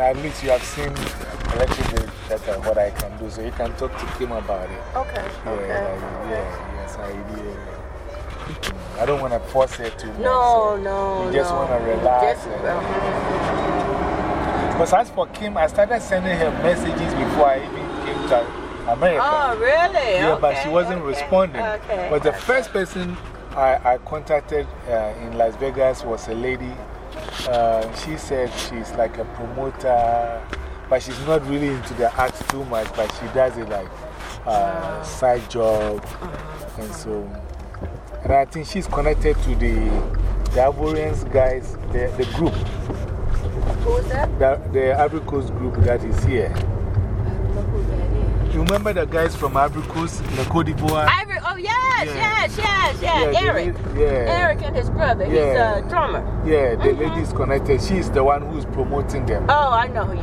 At least you have seen a little bit better what I can do, so you can talk to Kim about it. Okay. Yeah, okay. like, yeah, yes, I, yeah. I don't want to force it too much. No, so no. You just no. want to relax. Just, Because as for Kim, I started sending her messages before I even came to America. oh, really? Yeah, but she wasn't okay, responding. Okay. But the first person I, I contacted uh, in Las Vegas was a lady. Uh, she said she's like a promoter, but she's not really into the art too much, but she does it like uh, side job. Uh-huh. And so, and I think she's connected to the, the Ivorians guys, the, the group, that? the, the Coast group that is here. I don't know who that is. You remember the guys from Coast, the Cote d'Ivoire? Ivory, yes, Yeah. yes, yes, Yeah, Eric. yeah. Eric and his brother. He's a drummer. Yeah, the -hmm. lady is connected. She's the one who's promoting them. Oh, I know who